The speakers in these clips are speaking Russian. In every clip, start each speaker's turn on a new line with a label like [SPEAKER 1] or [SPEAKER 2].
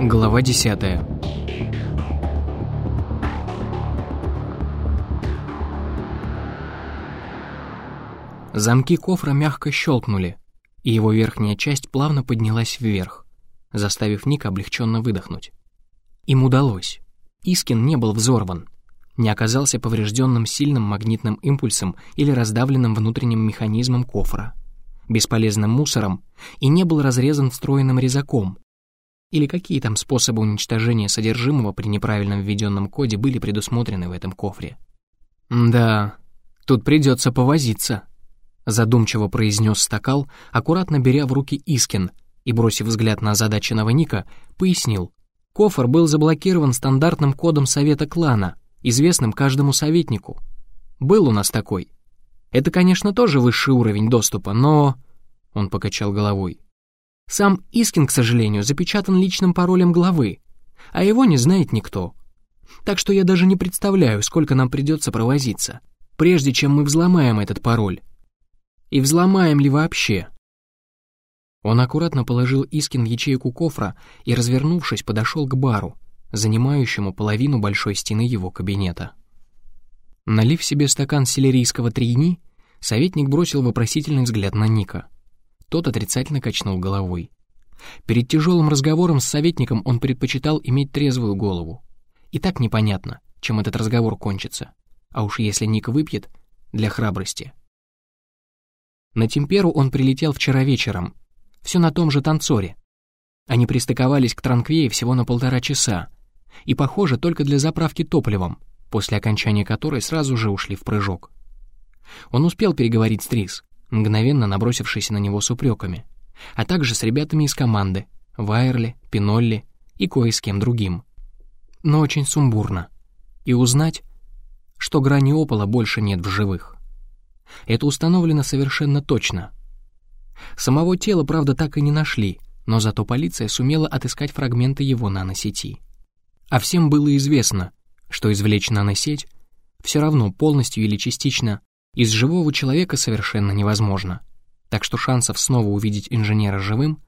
[SPEAKER 1] Глава десятая. Замки кофра мягко щелкнули, и его верхняя часть плавно поднялась вверх, заставив Ника облегченно выдохнуть. Им удалось. Искин не был взорван, не оказался поврежденным сильным магнитным импульсом или раздавленным внутренним механизмом кофра, бесполезным мусором и не был разрезан встроенным резаком. Или какие там способы уничтожения содержимого при неправильном введенном коде были предусмотрены в этом кофре. «Да, тут придется повозиться», — задумчиво произнес Стакал, аккуратно беря в руки Искин и, бросив взгляд на озадаченного Ника, пояснил. Кофр был заблокирован стандартным кодом совета клана — известным каждому советнику. Был у нас такой. Это, конечно, тоже высший уровень доступа, но...» Он покачал головой. «Сам Искин, к сожалению, запечатан личным паролем главы, а его не знает никто. Так что я даже не представляю, сколько нам придется провозиться, прежде чем мы взломаем этот пароль. И взломаем ли вообще?» Он аккуратно положил Искин в ячейку кофра и, развернувшись, подошел к бару, занимающему половину большой стены его кабинета. Налив себе стакан селерийского трини, советник бросил вопросительный взгляд на Ника. Тот отрицательно качнул головой. Перед тяжелым разговором с советником он предпочитал иметь трезвую голову. И так непонятно, чем этот разговор кончится. А уж если Ник выпьет, для храбрости. На Темперу он прилетел вчера вечером, все на том же танцоре. Они пристыковались к Транквее всего на полтора часа, и, похоже, только для заправки топливом, после окончания которой сразу же ушли в прыжок. Он успел переговорить с Трис, мгновенно набросившись на него с упреками, а также с ребятами из команды, Вайерли, Пинолли и кое с кем другим. Но очень сумбурно. И узнать, что грани опола больше нет в живых. Это установлено совершенно точно. Самого тела, правда, так и не нашли, но зато полиция сумела отыскать фрагменты его наносети. А всем было известно, что извлечь наносеть все равно полностью или частично из живого человека совершенно невозможно. Так что шансов снова увидеть инженера живым,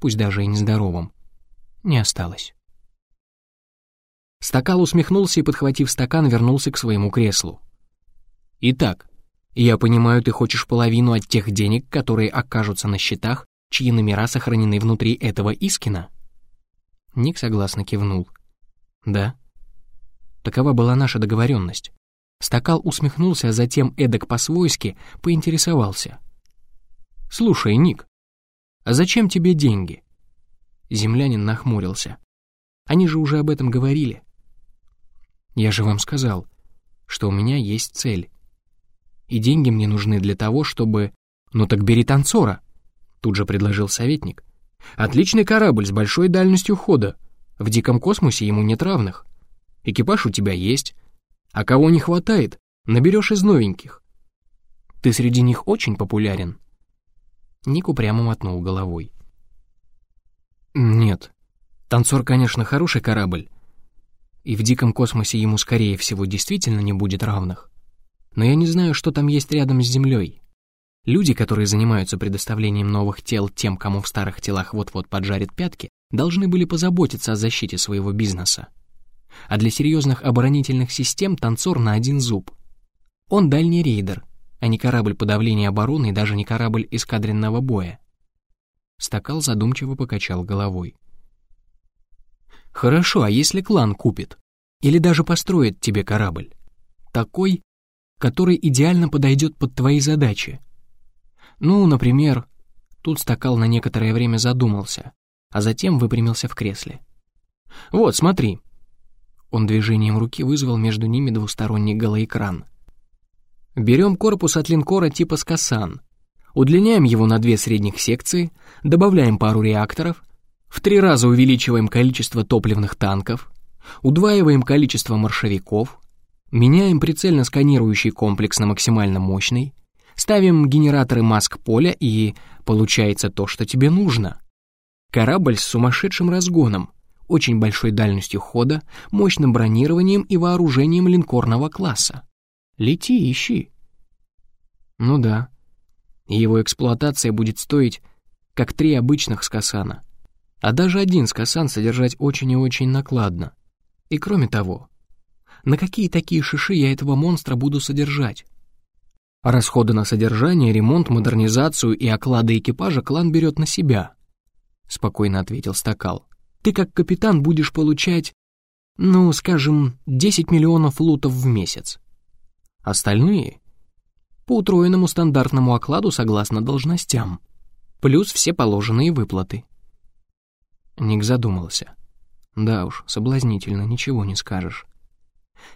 [SPEAKER 1] пусть даже и нездоровым, не осталось. Стакал усмехнулся и, подхватив стакан, вернулся к своему креслу. «Итак, я понимаю, ты хочешь половину от тех денег, которые окажутся на счетах, чьи номера сохранены внутри этого Искина?» Ник согласно кивнул. Да. Такова была наша договоренность. Стакал усмехнулся, а затем эдак по-свойски поинтересовался. «Слушай, Ник, а зачем тебе деньги?» Землянин нахмурился. «Они же уже об этом говорили». «Я же вам сказал, что у меня есть цель. И деньги мне нужны для того, чтобы...» «Ну так бери танцора», — тут же предложил советник. «Отличный корабль с большой дальностью хода. В диком космосе ему нет равных. Экипаж у тебя есть, а кого не хватает, наберешь из новеньких. Ты среди них очень популярен. Ник упрямо мотнул головой. Нет, танцор, конечно, хороший корабль, и в диком космосе ему, скорее всего, действительно не будет равных. Но я не знаю, что там есть рядом с Землей. Люди, которые занимаются предоставлением новых тел тем, кому в старых телах вот-вот поджарит пятки, должны были позаботиться о защите своего бизнеса. А для серьезных оборонительных систем танцор на один зуб. Он дальний рейдер, а не корабль подавления обороны и даже не корабль эскадренного боя. Стакал задумчиво покачал головой. «Хорошо, а если клан купит? Или даже построит тебе корабль? Такой, который идеально подойдет под твои задачи. Ну, например...» Тут Стакал на некоторое время задумался, а затем выпрямился в кресле. «Вот, смотри». Он движением руки вызвал между ними двусторонний голоэкран. Берем корпус от линкора типа «Скасан», удлиняем его на две средних секции, добавляем пару реакторов, в три раза увеличиваем количество топливных танков, удваиваем количество маршевиков, меняем прицельно сканирующий комплекс на максимально мощный, ставим генераторы маск-поля и получается то, что тебе нужно. Корабль с сумасшедшим разгоном, очень большой дальностью хода, мощным бронированием и вооружением линкорного класса. Лети, ищи. Ну да. Его эксплуатация будет стоить, как три обычных скасана. А даже один скасан содержать очень и очень накладно. И кроме того, на какие такие шиши я этого монстра буду содержать? Расходы на содержание, ремонт, модернизацию и оклады экипажа клан берет на себя, спокойно ответил Стакал. Ты как капитан будешь получать, ну, скажем, 10 миллионов лутов в месяц. Остальные — по утроенному стандартному окладу согласно должностям, плюс все положенные выплаты. Ник задумался. Да уж, соблазнительно, ничего не скажешь.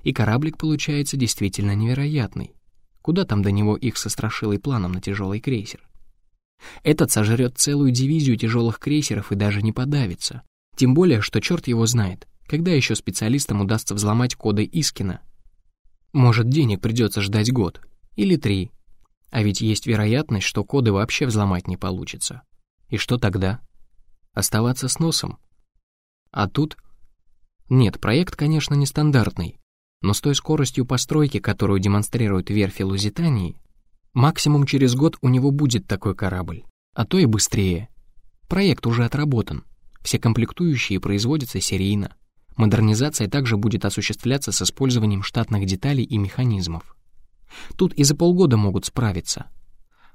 [SPEAKER 1] И кораблик получается действительно невероятный. Куда там до него их со страшилой планом на тяжелый крейсер? Этот сожрет целую дивизию тяжелых крейсеров и даже не подавится. Тем более, что черт его знает, когда еще специалистам удастся взломать коды Искина. Может, денег придется ждать год. Или три. А ведь есть вероятность, что коды вообще взломать не получится. И что тогда? Оставаться с носом? А тут... Нет, проект, конечно, нестандартный, но с той скоростью постройки, которую демонстрирует верфи Лузитании, максимум через год у него будет такой корабль, а то и быстрее. Проект уже отработан, все комплектующие производятся серийно. Модернизация также будет осуществляться с использованием штатных деталей и механизмов. Тут и за полгода могут справиться.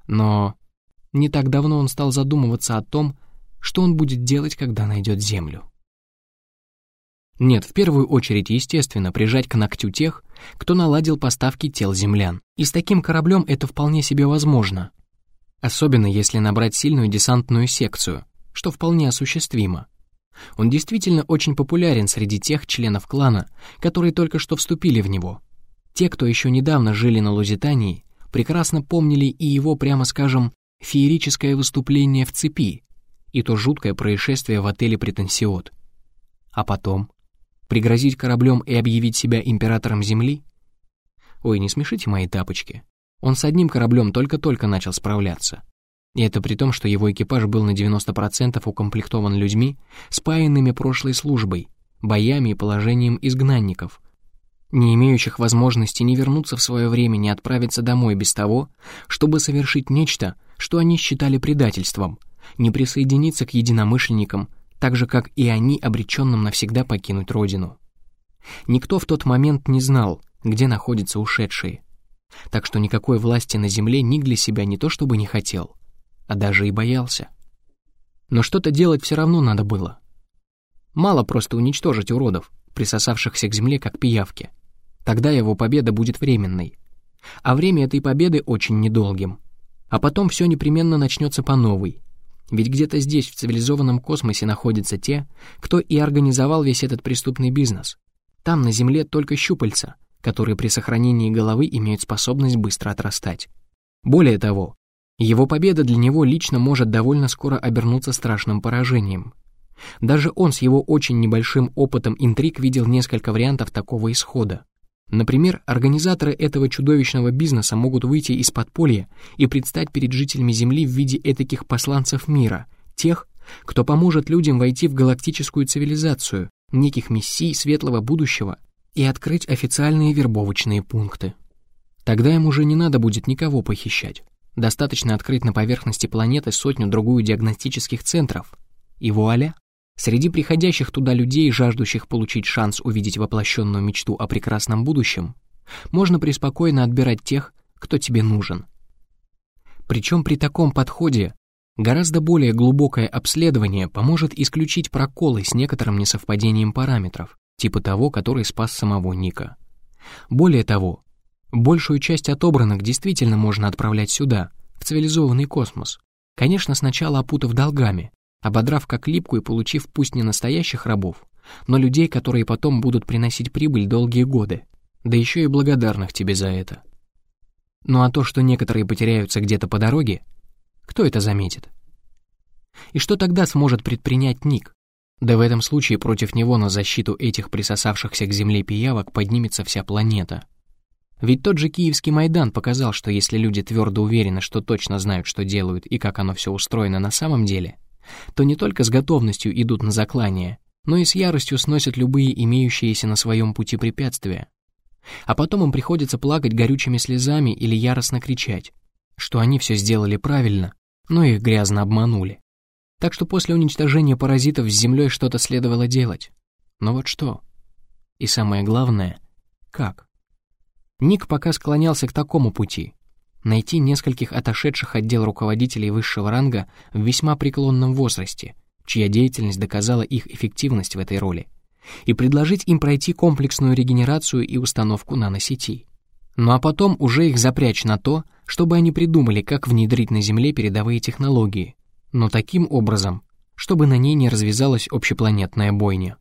[SPEAKER 1] Но не так давно он стал задумываться о том, что он будет делать, когда найдет Землю. Нет, в первую очередь, естественно, прижать к ногтю тех, кто наладил поставки тел землян. И с таким кораблем это вполне себе возможно. Особенно если набрать сильную десантную секцию, что вполне осуществимо. Он действительно очень популярен среди тех членов клана, которые только что вступили в него. Те, кто еще недавно жили на Лузитании, прекрасно помнили и его, прямо скажем, феерическое выступление в цепи, и то жуткое происшествие в отеле «Претенсиот». А потом Пригрозить кораблем и объявить себя императором Земли? Ой, не смешите мои тапочки. Он с одним кораблем только-только начал справляться. И это при том, что его экипаж был на 90% укомплектован людьми, спаянными прошлой службой, боями и положением изгнанников, не имеющих возможности ни вернуться в свое время, ни отправиться домой без того, чтобы совершить нечто, что они считали предательством, не присоединиться к единомышленникам, так же, как и они обреченным навсегда покинуть родину. Никто в тот момент не знал, где находятся ушедшие, так что никакой власти на земле Ник для себя не то чтобы не хотел, а даже и боялся. Но что-то делать все равно надо было. Мало просто уничтожить уродов, присосавшихся к земле как пиявки. Тогда его победа будет временной. А время этой победы очень недолгим. А потом все непременно начнется по новой, ведь где-то здесь, в цивилизованном космосе, находятся те, кто и организовал весь этот преступный бизнес. Там, на Земле, только щупальца, которые при сохранении головы имеют способность быстро отрастать. Более того, его победа для него лично может довольно скоро обернуться страшным поражением. Даже он с его очень небольшим опытом интриг видел несколько вариантов такого исхода. Например, организаторы этого чудовищного бизнеса могут выйти из подполья и предстать перед жителями Земли в виде этаких посланцев мира, тех, кто поможет людям войти в галактическую цивилизацию, неких мессий светлого будущего и открыть официальные вербовочные пункты. Тогда им уже не надо будет никого похищать. Достаточно открыть на поверхности планеты сотню-другую диагностических центров. И вуаля! Среди приходящих туда людей, жаждущих получить шанс увидеть воплощенную мечту о прекрасном будущем, можно преспокойно отбирать тех, кто тебе нужен. Причем при таком подходе гораздо более глубокое обследование поможет исключить проколы с некоторым несовпадением параметров, типа того, который спас самого Ника. Более того, большую часть отобранных действительно можно отправлять сюда, в цивилизованный космос, конечно, сначала опутав долгами, ободрав как липку и получив пусть не настоящих рабов, но людей, которые потом будут приносить прибыль долгие годы, да еще и благодарных тебе за это. Ну а то, что некоторые потеряются где-то по дороге, кто это заметит? И что тогда сможет предпринять Ник? Да в этом случае против него на защиту этих присосавшихся к земле пиявок поднимется вся планета. Ведь тот же Киевский Майдан показал, что если люди твердо уверены, что точно знают, что делают и как оно все устроено на самом деле — то не только с готовностью идут на заклание, но и с яростью сносят любые имеющиеся на своем пути препятствия. А потом им приходится плакать горючими слезами или яростно кричать, что они все сделали правильно, но их грязно обманули. Так что после уничтожения паразитов с Землей что-то следовало делать. Но вот что? И самое главное, как? Ник пока склонялся к такому пути. Найти нескольких отошедших отдел руководителей высшего ранга в весьма преклонном возрасте, чья деятельность доказала их эффективность в этой роли, и предложить им пройти комплексную регенерацию и установку наносетей. Ну а потом уже их запрячь на то, чтобы они придумали, как внедрить на Земле передовые технологии, но таким образом, чтобы на ней не развязалась общепланетная бойня.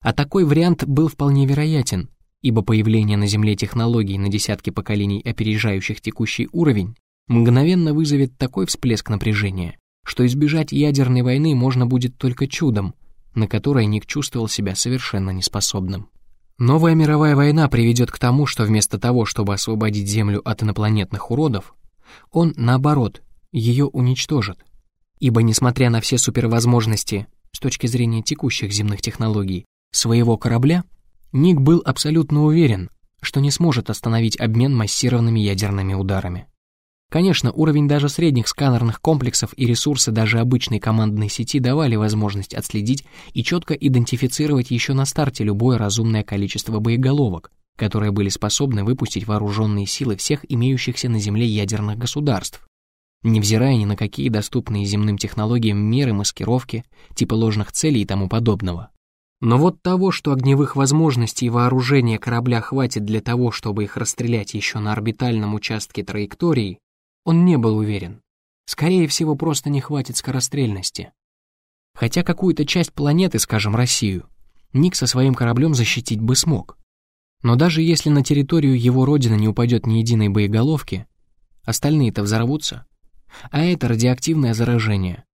[SPEAKER 1] А такой вариант был вполне вероятен, ибо появление на Земле технологий на десятки поколений, опережающих текущий уровень, мгновенно вызовет такой всплеск напряжения, что избежать ядерной войны можно будет только чудом, на которое Ник чувствовал себя совершенно неспособным. Новая мировая война приведет к тому, что вместо того, чтобы освободить Землю от инопланетных уродов, он, наоборот, ее уничтожит. Ибо, несмотря на все супервозможности с точки зрения текущих земных технологий своего корабля, Ник был абсолютно уверен, что не сможет остановить обмен массированными ядерными ударами. Конечно, уровень даже средних сканерных комплексов и ресурсы даже обычной командной сети давали возможность отследить и четко идентифицировать еще на старте любое разумное количество боеголовок, которые были способны выпустить вооруженные силы всех имеющихся на Земле ядерных государств, невзирая ни на какие доступные земным технологиям меры маскировки, типа ложных целей и тому подобного. Но вот того, что огневых возможностей и вооружения корабля хватит для того, чтобы их расстрелять еще на орбитальном участке траектории, он не был уверен. Скорее всего, просто не хватит скорострельности. Хотя какую-то часть планеты, скажем, Россию, Ник со своим кораблем защитить бы смог. Но даже если на территорию его родины не упадет ни единой боеголовки, остальные-то взорвутся. А это радиоактивное заражение,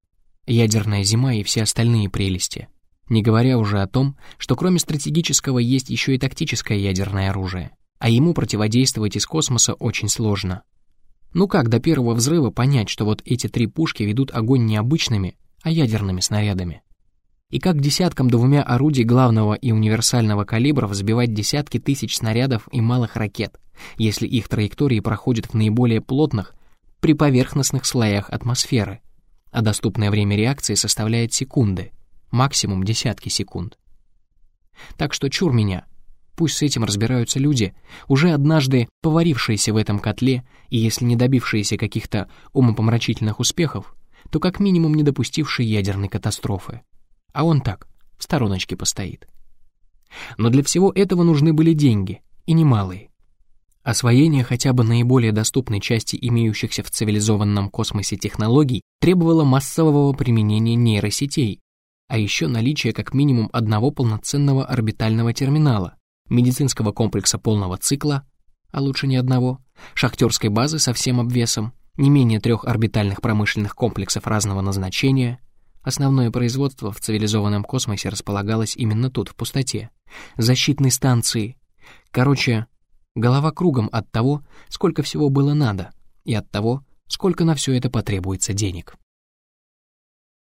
[SPEAKER 1] ядерная зима и все остальные прелести. Не говоря уже о том, что кроме стратегического есть еще и тактическое ядерное оружие, а ему противодействовать из космоса очень сложно. Ну как до первого взрыва понять, что вот эти три пушки ведут огонь не обычными, а ядерными снарядами? И как десяткам двумя орудий главного и универсального калибра взбивать десятки тысяч снарядов и малых ракет, если их траектории проходят в наиболее плотных, приповерхностных слоях атмосферы, а доступное время реакции составляет секунды, максимум десятки секунд. Так что чур меня — Пусть с этим разбираются люди, уже однажды поварившиеся в этом котле и если не добившиеся каких-то умопомрачительных успехов, то как минимум не допустившие ядерной катастрофы. А он так, в стороночке постоит. Но для всего этого нужны были деньги, и немалые. Освоение хотя бы наиболее доступной части имеющихся в цивилизованном космосе технологий требовало массового применения нейросетей, а еще наличие как минимум одного полноценного орбитального терминала, медицинского комплекса полного цикла, а лучше ни одного, шахтерской базы со всем обвесом, не менее трех орбитальных промышленных комплексов разного назначения. Основное производство в цивилизованном космосе располагалось именно тут, в пустоте. Защитной станции. Короче, голова кругом от того, сколько всего было надо, и от того, сколько на все это потребуется денег.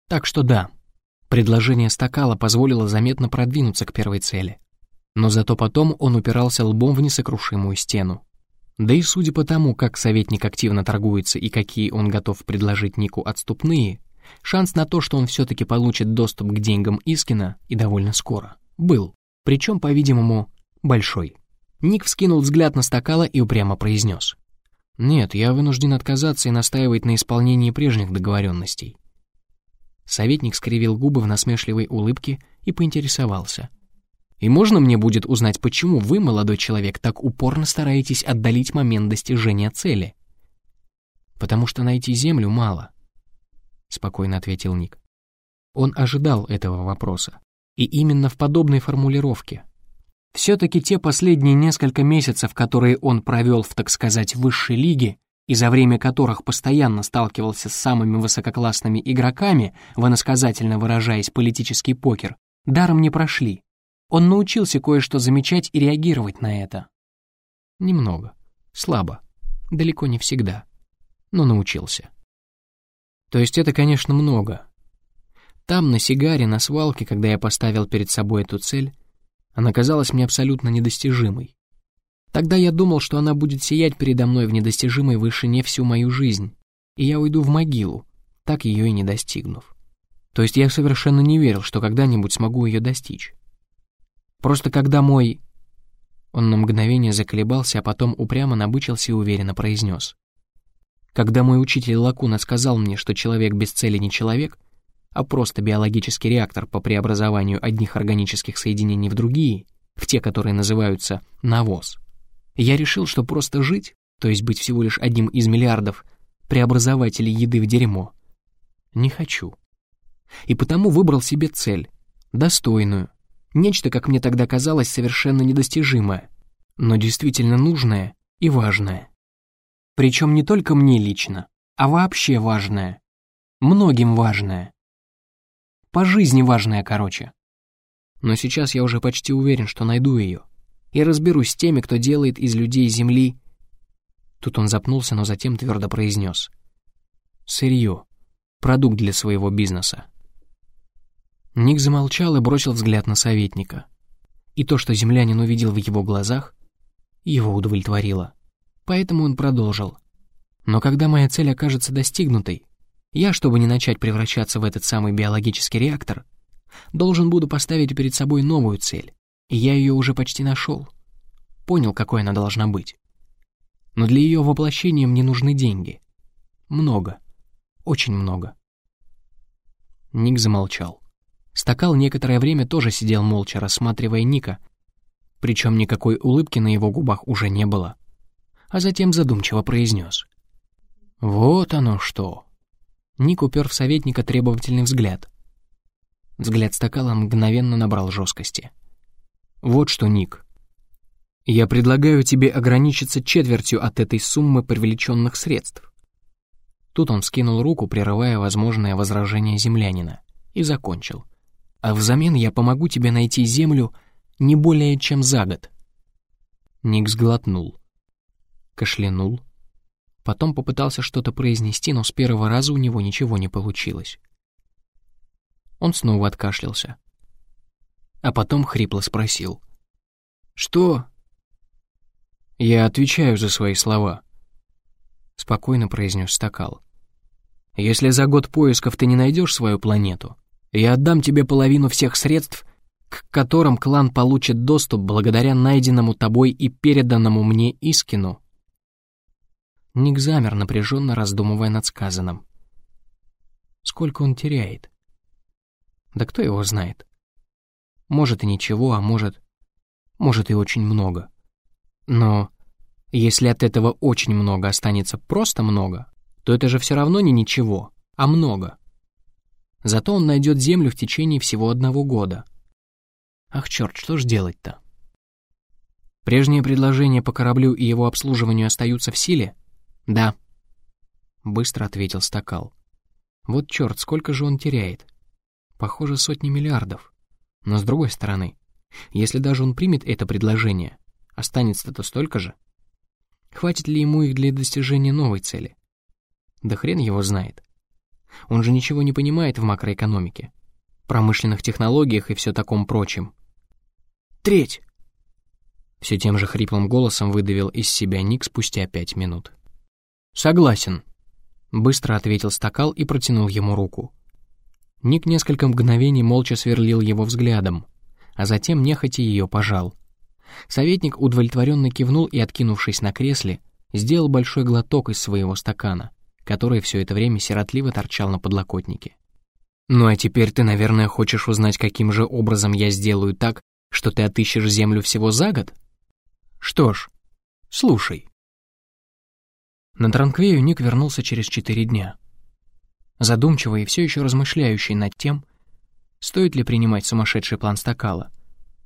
[SPEAKER 1] Так что да, предложение Стакала позволило заметно продвинуться к первой цели но зато потом он упирался лбом в несокрушимую стену. Да и судя по тому, как советник активно торгуется и какие он готов предложить Нику отступные, шанс на то, что он все-таки получит доступ к деньгам Искина, и довольно скоро, был, причем, по-видимому, большой. Ник вскинул взгляд на стакала и упрямо произнес. «Нет, я вынужден отказаться и настаивать на исполнении прежних договоренностей». Советник скривил губы в насмешливой улыбке и поинтересовался — и можно мне будет узнать, почему вы, молодой человек, так упорно стараетесь отдалить момент достижения цели? Потому что найти Землю мало, спокойно ответил Ник. Он ожидал этого вопроса. И именно в подобной формулировке. Все-таки те последние несколько месяцев, которые он провел в, так сказать, высшей лиге, и за время которых постоянно сталкивался с самыми высококлассными игроками, в иносказательно выражаясь политический покер, даром не прошли. Он научился кое-что замечать и реагировать на это. Немного, слабо, далеко не всегда, но научился. То есть это, конечно, много. Там, на сигаре, на свалке, когда я поставил перед собой эту цель, она казалась мне абсолютно недостижимой. Тогда я думал, что она будет сиять передо мной в недостижимой вышине всю мою жизнь, и я уйду в могилу, так ее и не достигнув. То есть я совершенно не верил, что когда-нибудь смогу ее достичь. Просто когда мой... Он на мгновение заколебался, а потом упрямо набычился и уверенно произнес. Когда мой учитель Лакуна сказал мне, что человек без цели не человек, а просто биологический реактор по преобразованию одних органических соединений в другие, в те, которые называются навоз, я решил, что просто жить, то есть быть всего лишь одним из миллиардов преобразователей еды в дерьмо, не хочу. И потому выбрал себе цель, достойную, нечто, как мне тогда казалось, совершенно недостижимое, но действительно нужное и важное. Причем не только мне лично, а вообще важное. Многим важное. По жизни важное, короче. Но сейчас я уже почти уверен, что найду ее. И разберусь с теми, кто делает из людей Земли... Тут он запнулся, но затем твердо произнес. Сырье. Продукт для своего бизнеса. Ник замолчал и бросил взгляд на советника. И то, что землянин увидел в его глазах, его удовлетворило. Поэтому он продолжил. Но когда моя цель окажется достигнутой, я, чтобы не начать превращаться в этот самый биологический реактор, должен буду поставить перед собой новую цель, я ее уже почти нашел. Понял, какой она должна быть. Но для ее воплощения мне нужны деньги. Много. Очень много. Ник замолчал. Стакал некоторое время тоже сидел молча, рассматривая Ника, причем никакой улыбки на его губах уже не было. А затем задумчиво произнес. «Вот оно что!» Ник упер в советника требовательный взгляд. Взгляд стакала мгновенно набрал жесткости. «Вот что, Ник. Я предлагаю тебе ограничиться четвертью от этой суммы привлеченных средств». Тут он скинул руку, прерывая возможное возражение землянина, и закончил. «А взамен я помогу тебе найти землю не более чем за год». Ник сглотнул, кашлянул, Потом попытался что-то произнести, но с первого раза у него ничего не получилось. Он снова откашлялся. А потом хрипло спросил. «Что?» «Я отвечаю за свои слова», — спокойно произнес Стакал. «Если за год поисков ты не найдешь свою планету, я отдам тебе половину всех средств, к которым клан получит доступ благодаря найденному тобой и переданному мне Искину Ник замер, напряженно раздумывая над сказанным. Сколько он теряет? Да кто его знает? Может и ничего, а может... Может и очень много. Но если от этого очень много останется просто много, то это же все равно не ничего, а много. Зато он найдет землю в течение всего одного года. Ах, черт, что ж делать-то? Прежние предложения по кораблю и его обслуживанию остаются в силе? «Да», — быстро ответил Стакал. «Вот черт, сколько же он теряет? Похоже, сотни миллиардов. Но с другой стороны, если даже он примет это предложение, останется-то столько же. Хватит ли ему их для достижения новой цели? Да хрен его знает. Он же ничего не понимает в макроэкономике, промышленных технологиях и все таком прочем. «Треть!» Все тем же хриплым голосом выдавил из себя Ник спустя пять минут. «Согласен», — быстро ответил Стакал и протянул ему руку. Ник несколько мгновений молча сверлил его взглядом, а затем нехотя ее пожал. Советник удовлетворенно кивнул и, откинувшись на кресле, сделал большой глоток из своего стакана, который все это время сиротливо торчал на подлокотнике. «Ну а теперь ты, наверное, хочешь узнать, каким же образом я сделаю так, что ты отыщешь землю всего за год? Что ж, слушай». На Транквею Ник вернулся через четыре дня. Задумчивый и все еще размышляющий над тем, стоит ли принимать сумасшедший план стакала,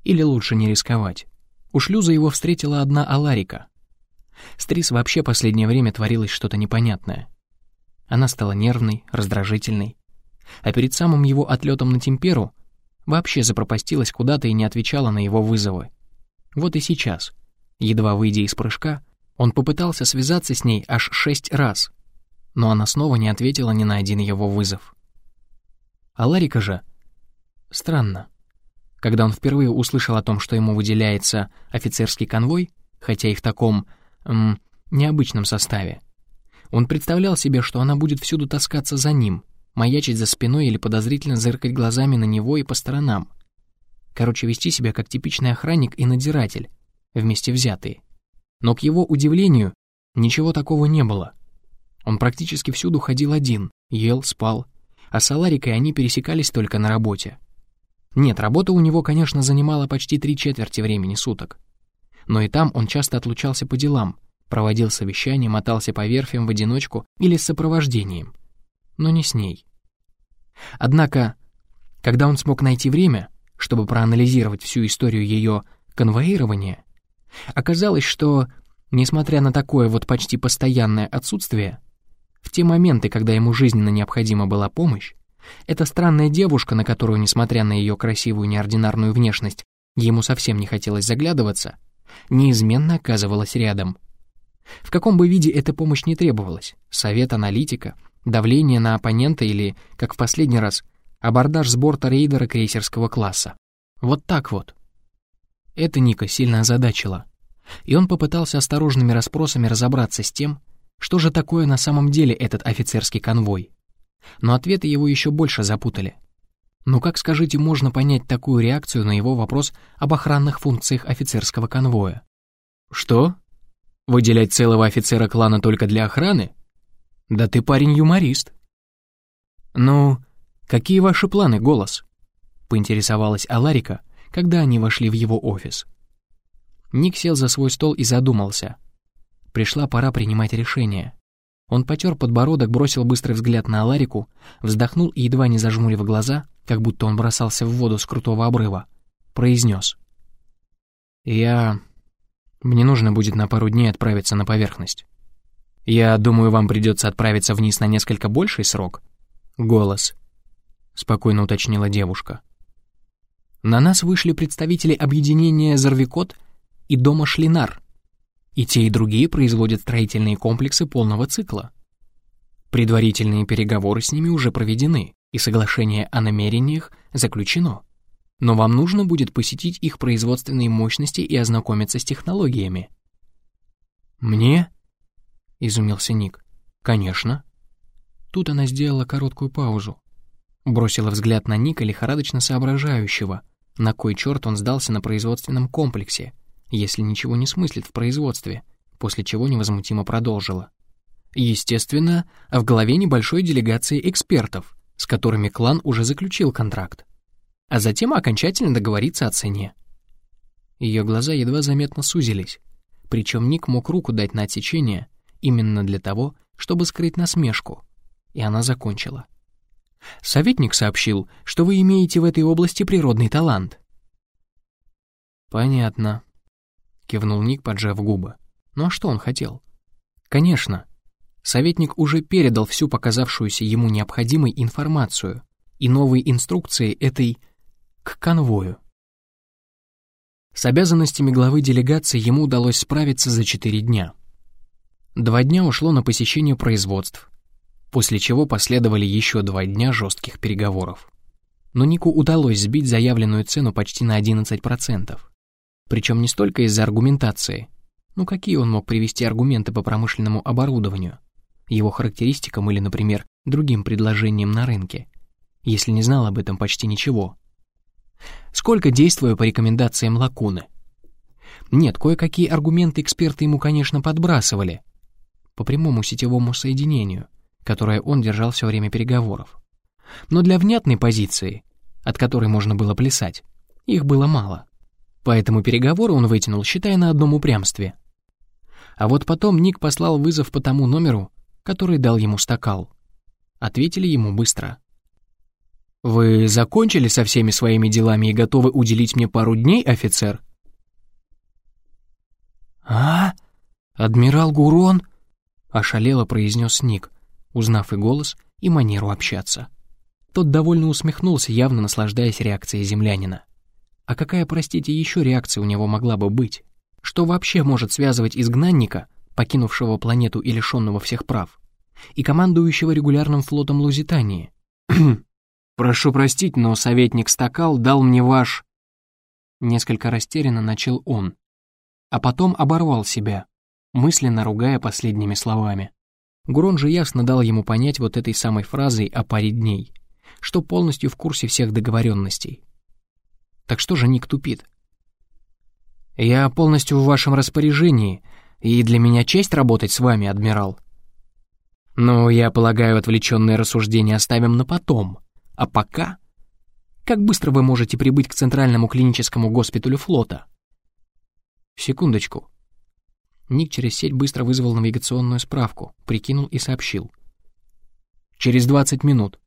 [SPEAKER 1] или лучше не рисковать. У шлюза его встретила одна Аларика. С Трис вообще последнее время творилось что-то непонятное. Она стала нервной, раздражительной, а перед самым его отлетом на Темперу вообще запропастилась куда-то и не отвечала на его вызовы. Вот и сейчас, едва выйдя из прыжка, он попытался связаться с ней аж шесть раз, но она снова не ответила ни на один его вызов. А Ларика же... Странно. Когда он впервые услышал о том, что ему выделяется офицерский конвой, хотя и в таком... Эм, необычном составе, он представлял себе, что она будет всюду таскаться за ним, маячить за спиной или подозрительно зыркать глазами на него и по сторонам. Короче, вести себя как типичный охранник и надзиратель, вместе взятые. Но, к его удивлению, ничего такого не было. Он практически всюду ходил один, ел, спал, а с Аларикой они пересекались только на работе. Нет, работа у него, конечно, занимала почти три четверти времени суток. Но и там он часто отлучался по делам, проводил совещания, мотался по верфям в одиночку или с сопровождением. Но не с ней. Однако, когда он смог найти время, чтобы проанализировать всю историю ее конвоирования, оказалось, что, несмотря на такое вот почти постоянное отсутствие, в те моменты, когда ему жизненно необходима была помощь, эта странная девушка, на которую, несмотря на ее красивую неординарную внешность, ему совсем не хотелось заглядываться, неизменно оказывалась рядом. В каком бы виде эта помощь не требовалась, совет аналитика, давление на оппонента или, как в последний раз, абордаж с борта рейдера крейсерского класса. Вот так вот. Это Ника сильно озадачило, и он попытался осторожными расспросами разобраться с тем, что же такое на самом деле этот офицерский конвой. Но ответы его еще больше запутали. Ну как, скажите, можно понять такую реакцию на его вопрос об охранных функциях офицерского конвоя? «Что? Выделять целого офицера клана только для охраны? Да ты парень-юморист». «Ну, какие ваши планы, голос?» — поинтересовалась Аларика, когда они вошли в его офис. Ник сел за свой стол и задумался. Пришла пора принимать решение. Он потер подбородок, бросил быстрый взгляд на Аларику, вздохнул и, едва не зажмурив глаза, как будто он бросался в воду с крутого обрыва, произнес. «Я... Мне нужно будет на пару дней отправиться на поверхность. Я думаю, вам придется отправиться вниз на несколько больший срок?» «Голос», — спокойно уточнила девушка. На нас вышли представители объединения «Зорвикот» и дома «Шлинар», и те, и другие производят строительные комплексы полного цикла. Предварительные переговоры с ними уже проведены, и соглашение о намерениях заключено. Но вам нужно будет посетить их производственные мощности и ознакомиться с технологиями. «Мне?» — изумился Ник. «Конечно». Тут она сделала короткую паузу. Бросила взгляд на Ника, лихорадочно соображающего, на кой черт он сдался на производственном комплексе, если ничего не смыслит в производстве, после чего невозмутимо продолжила. Естественно, в голове небольшой делегации экспертов, с которыми клан уже заключил контракт, а затем окончательно договориться о цене. Ее глаза едва заметно сузились, причем Ник мог руку дать на отсечение именно для того, чтобы скрыть насмешку, и она закончила. Советник сообщил, что вы имеете в этой области природный талант. Понятно, кивнул Ник, поджав губы. Ну а что он хотел? Конечно, советник уже передал всю показавшуюся ему необходимой информацию и новые инструкции этой к конвою. С обязанностями главы делегации ему удалось справиться за четыре дня. Два дня ушло на посещение производств, после чего последовали еще два дня жестких переговоров. Но Нику удалось сбить заявленную цену почти на 11%. Причем не столько из-за аргументации. Ну какие он мог привести аргументы по промышленному оборудованию, его характеристикам или, например, другим предложениям на рынке, если не знал об этом почти ничего? Сколько действую по рекомендациям Лакуны? Нет, кое-какие аргументы эксперты ему, конечно, подбрасывали. По прямому сетевому соединению, которое он держал все время переговоров. Но для внятной позиции, от которой можно было плясать, их было мало. Поэтому переговоры он вытянул, считая на одном упрямстве. А вот потом Ник послал вызов по тому номеру, который дал ему стакал. Ответили ему быстро. «Вы закончили со всеми своими делами и готовы уделить мне пару дней, офицер?» «А? Адмирал Гурон?» — ошалело произнес Ник, узнав и голос, и манеру общаться. Тот довольно усмехнулся, явно наслаждаясь реакцией землянина. А какая, простите, еще реакция у него могла бы быть? Что вообще может связывать изгнанника, покинувшего планету и лишенного всех прав, и командующего регулярным флотом Лузитании? «Прошу простить, но советник Стакал дал мне ваш...» Несколько растерянно начал он, а потом оборвал себя, мысленно ругая последними словами. Гурон же ясно дал ему понять вот этой самой фразой о паре дней, что полностью в курсе всех договоренностей. Так что же Ник тупит? «Я полностью в вашем распоряжении, и для меня честь работать с вами, адмирал», но я полагаю, отвлеченные рассуждения оставим на потом. А пока... Как быстро вы можете прибыть к Центральному клиническому госпиталю флота? Секундочку. Ник через сеть быстро вызвал навигационную справку, прикинул и сообщил. Через 20 минут.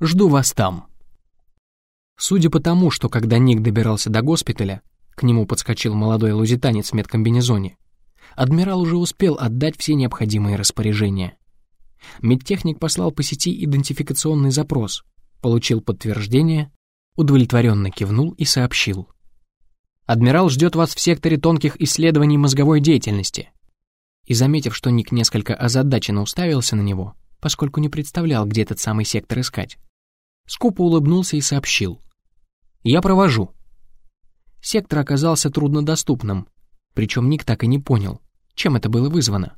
[SPEAKER 1] Жду вас там. Судя по тому, что когда Ник добирался до госпиталя, к нему подскочил молодой лузитанец в медкомбинезоне, адмирал уже успел отдать все необходимые распоряжения. Медтехник послал по сети идентификационный запрос, получил подтверждение, удовлетворенно кивнул и сообщил. «Адмирал ждет вас в секторе тонких исследований мозговой деятельности». И, заметив, что Ник несколько озадаченно уставился на него, поскольку не представлял, где этот самый сектор искать, скупо улыбнулся и сообщил. «Я провожу». Сектор оказался труднодоступным, причем Ник так и не понял, чем это было вызвано.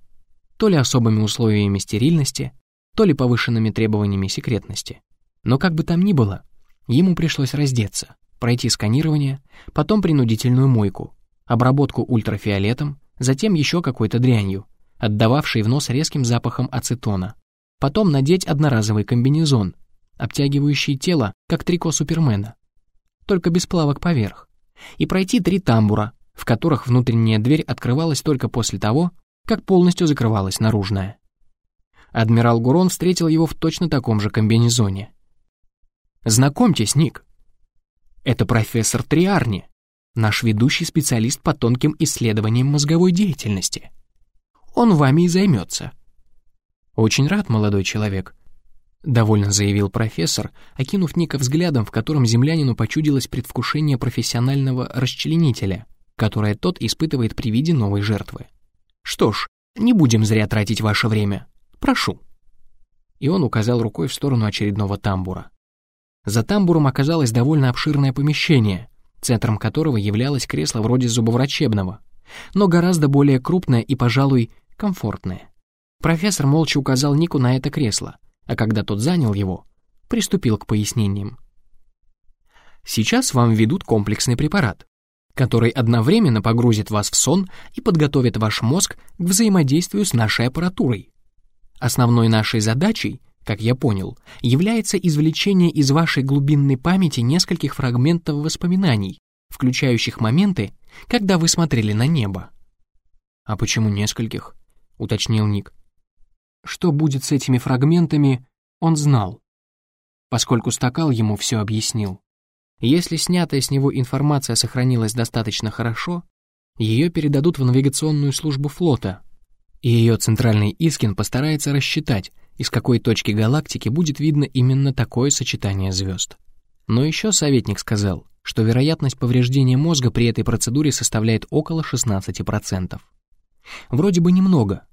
[SPEAKER 1] То ли особыми условиями стерильности, то ли повышенными требованиями секретности. Но как бы там ни было, ему пришлось раздеться, пройти сканирование, потом принудительную мойку, обработку ультрафиолетом, затем еще какой-то дрянью, отдававшей в нос резким запахом ацетона. Потом надеть одноразовый комбинезон, обтягивающий тело, как трико Супермена, только без плавок поверх, и пройти три тамбура, в которых внутренняя дверь открывалась только после того, как полностью закрывалась наружная. Адмирал Гурон встретил его в точно таком же комбинезоне. «Знакомьтесь, Ник. Это профессор Триарни, наш ведущий специалист по тонким исследованиям мозговой деятельности. Он вами и займется». «Очень рад, молодой человек», — довольно заявил профессор, окинув Ника взглядом, в котором землянину почудилось предвкушение профессионального расчленителя — которое тот испытывает при виде новой жертвы. «Что ж, не будем зря тратить ваше время. Прошу». И он указал рукой в сторону очередного тамбура. За тамбуром оказалось довольно обширное помещение, центром которого являлось кресло вроде зубоврачебного, но гораздо более крупное и, пожалуй, комфортное. Профессор молча указал Нику на это кресло, а когда тот занял его, приступил к пояснениям. Сейчас вам введут комплексный препарат, который одновременно погрузит вас в сон и подготовит ваш мозг к взаимодействию с нашей аппаратурой. Основной нашей задачей, как я понял, является извлечение из вашей глубинной памяти нескольких фрагментов воспоминаний, включающих моменты, когда вы смотрели на небо. «А почему нескольких?» — уточнил Ник. Что будет с этими фрагментами, он знал, поскольку Стакал ему все объяснил. Если снятая с него информация сохранилась достаточно хорошо, ее передадут в навигационную службу флота, и ее центральный Искин постарается рассчитать, из какой точки галактики будет видно именно такое сочетание звезд. Но еще советник сказал, что вероятность повреждения мозга при этой процедуре составляет около 16%. Вроде бы немного,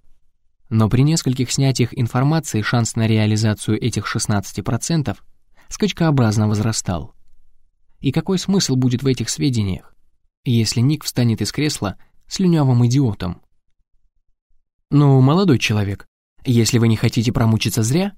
[SPEAKER 1] но при нескольких снятиях информации шанс на реализацию этих 16% скачкообразно возрастал. И какой смысл будет в этих сведениях, если Ник встанет из кресла слюнявым идиотом? Ну, молодой человек, если вы не хотите промучиться зря,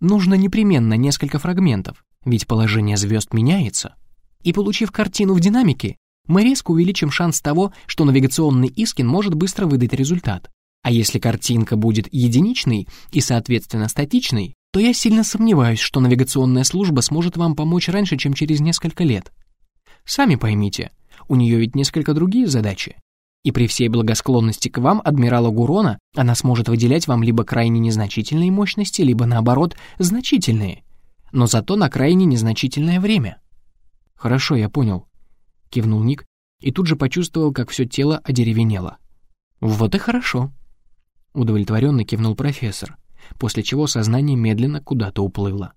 [SPEAKER 1] нужно непременно несколько фрагментов, ведь положение звезд меняется. И получив картину в динамике, мы резко увеличим шанс того, что навигационный Искин может быстро выдать результат. А если картинка будет единичной и, соответственно, статичной, то я сильно сомневаюсь, что навигационная служба сможет вам помочь раньше, чем через несколько лет. Сами поймите, у нее ведь несколько другие задачи. И при всей благосклонности к вам, адмирала Гурона, она сможет выделять вам либо крайне незначительные мощности, либо, наоборот, значительные. Но зато на крайне незначительное время. «Хорошо, я понял», — кивнул Ник и тут же почувствовал, как все тело одеревенело. «Вот и хорошо», — удовлетворенно кивнул профессор после чего сознание медленно куда-то уплыло.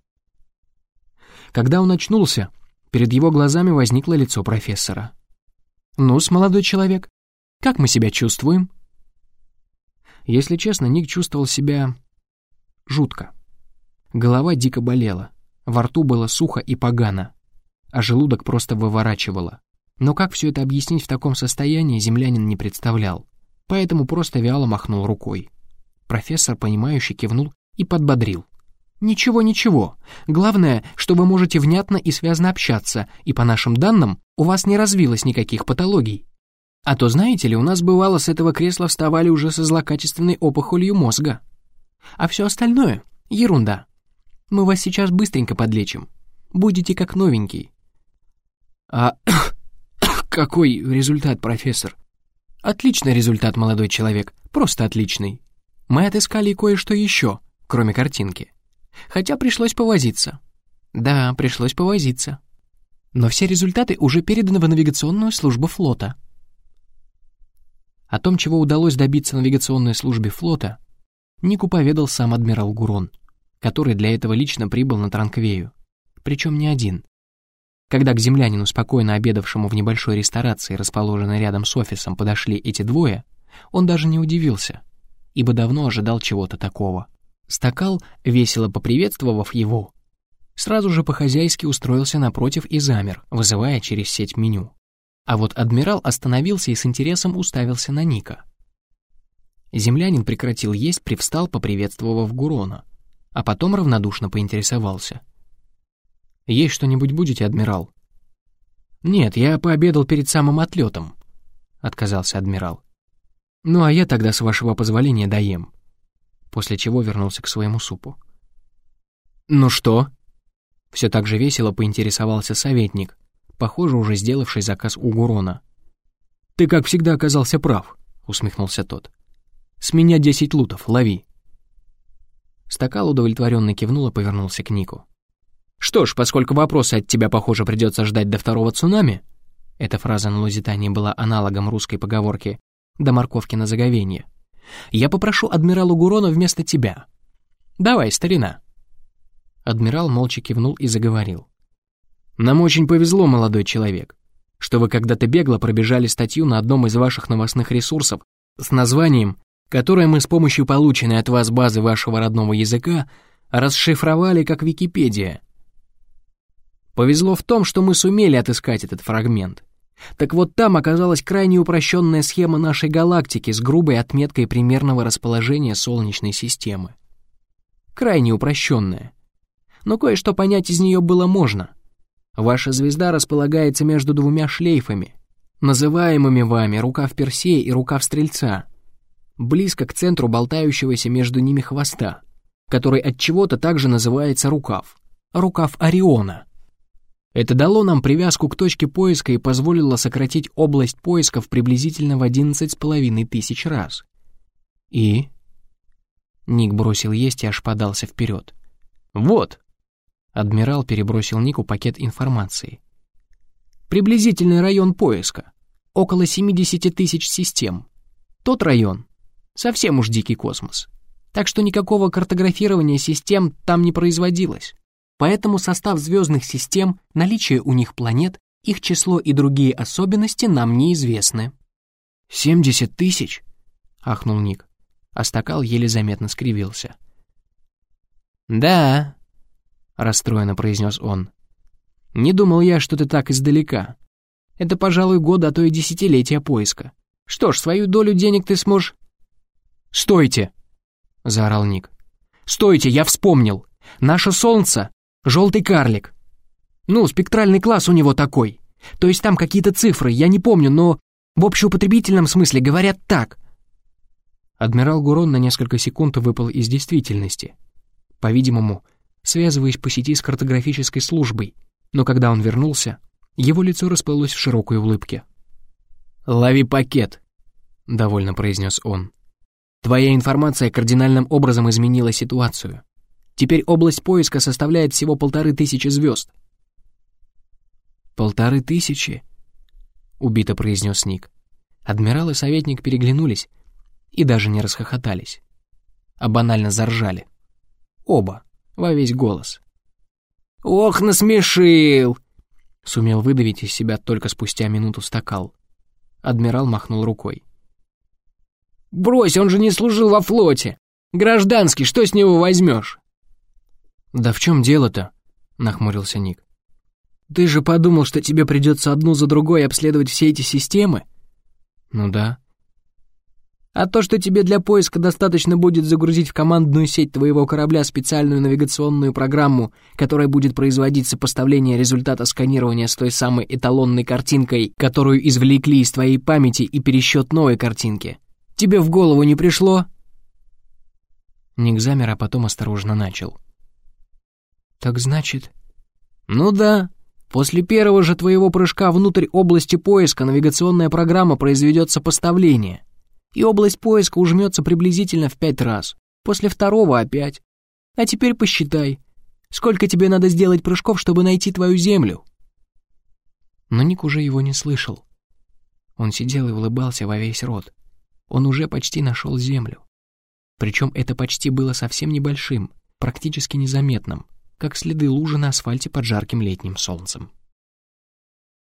[SPEAKER 1] Когда он очнулся, перед его глазами возникло лицо профессора. «Ну-с, молодой человек, как мы себя чувствуем?» Если честно, Ник чувствовал себя... жутко. Голова дико болела, во рту было сухо и погано, а желудок просто выворачивало. Но как все это объяснить в таком состоянии, землянин не представлял, поэтому просто вяло махнул рукой. Профессор, понимающе кивнул и подбодрил. «Ничего, ничего. Главное, что вы можете внятно и связно общаться, и по нашим данным, у вас не развилось никаких патологий. А то, знаете ли, у нас бывало с этого кресла вставали уже со злокачественной опухолью мозга. А все остальное — ерунда. Мы вас сейчас быстренько подлечим. Будете как новенький». «А какой результат, профессор?» «Отличный результат, молодой человек, просто отличный. Мы отыскали кое-что еще, кроме картинки. Хотя пришлось повозиться. Да, пришлось повозиться. Но все результаты уже переданы в навигационную службу флота. О том, чего удалось добиться навигационной службе флота, Нику поведал сам адмирал Гурон, который для этого лично прибыл на Транквею. Причем не один. Когда к землянину, спокойно обедавшему в небольшой ресторации, расположенной рядом с офисом, подошли эти двое, он даже не удивился, ибо давно ожидал чего-то такого. Стакал, весело поприветствовав его, сразу же по-хозяйски устроился напротив и замер, вызывая через сеть меню. А вот адмирал остановился и с интересом уставился на Ника. Землянин прекратил есть, привстал, поприветствовав Гурона, а потом равнодушно поинтересовался. «Есть что-нибудь будете, адмирал?» «Нет, я пообедал перед самым отлетом», — отказался адмирал. «Ну а я тогда, с вашего позволения, доем после чего вернулся к своему супу. «Ну что?» Все так же весело поинтересовался советник, похоже, уже сделавший заказ у Гурона. «Ты, как всегда, оказался прав», — усмехнулся тот. «С меня десять лутов, лови». Стакал удовлетворенно кивнул и повернулся к Нику. «Что ж, поскольку вопросы от тебя, похоже, придется ждать до второго цунами...» Эта фраза на Лузитании была аналогом русской поговорки «до морковки на заговенье», я попрошу адмирала Гурона вместо тебя. Давай, старина». Адмирал молча кивнул и заговорил. «Нам очень повезло, молодой человек, что вы когда-то бегло пробежали статью на одном из ваших новостных ресурсов с названием, которое мы с помощью полученной от вас базы вашего родного языка расшифровали как Википедия. Повезло в том, что мы сумели отыскать этот фрагмент. Так вот там оказалась крайне упрощенная схема нашей галактики с грубой отметкой примерного расположения Солнечной системы. Крайне упрощенная. Но кое-что понять из нее было можно. Ваша звезда располагается между двумя шлейфами, называемыми вами рукав Персея и рукав Стрельца, близко к центру болтающегося между ними хвоста, который от чего-то также называется рукав, рукав Ориона. Это дало нам привязку к точке поиска и позволило сократить область поисков приблизительно в одиннадцать с половиной тысяч раз. И... Ник бросил есть и аж подался вперед. «Вот!» Адмирал перебросил Нику пакет информации. «Приблизительный район поиска. Около 70 тысяч систем. Тот район. Совсем уж дикий космос. Так что никакого картографирования систем там не производилось. Поэтому состав звездных систем, наличие у них планет, их число и другие особенности нам неизвестны. «Семьдесят тысяч?» — ахнул Ник, а стакал еле заметно скривился. «Да», — расстроенно произнес он. «Не думал я, что ты так издалека. Это, пожалуй, года, а то и десятилетия поиска. Что ж, свою долю денег ты сможешь...» «Стойте!» — заорал Ник. «Стойте, я вспомнил! Наше Солнце Желтый карлик. Ну, спектральный класс у него такой. То есть там какие-то цифры, я не помню, но в общеупотребительном смысле говорят так. Адмирал Гурон на несколько секунд выпал из действительности. По-видимому, связываясь по сети с картографической службой, но когда он вернулся, его лицо расплылось в широкой улыбке. «Лови пакет», — довольно произнес он. «Твоя информация кардинальным образом изменила ситуацию. Теперь область поиска составляет всего полторы тысячи звезд. «Полторы тысячи?» — убито произнес Ник. Адмирал и советник переглянулись и даже не расхохотались, а банально заржали. Оба, во весь голос. «Ох, насмешил!» — сумел выдавить из себя только спустя минуту стакал. Адмирал махнул рукой. «Брось, он же не служил во флоте! Гражданский, что с него возьмешь?» «Да в чем дело-то?» — нахмурился Ник. «Ты же подумал, что тебе придется одну за другой обследовать все эти системы?» «Ну да». А то, что тебе для поиска достаточно будет загрузить в командную сеть твоего корабля специальную навигационную программу, которая будет производить сопоставление результата сканирования с той самой эталонной картинкой, которую извлекли из твоей памяти и пересчет новой картинки, тебе в голову не пришло?» Ник замер, а потом осторожно начал. «Так значит...» «Ну да. После первого же твоего прыжка внутрь области поиска навигационная программа произведет сопоставление и область поиска ужмется приблизительно в пять раз. После второго опять. А теперь посчитай, сколько тебе надо сделать прыжков, чтобы найти твою землю?» Но Ник уже его не слышал. Он сидел и улыбался во весь рот. Он уже почти нашел землю. Причем это почти было совсем небольшим, практически незаметным, как следы лужи на асфальте под жарким летним солнцем.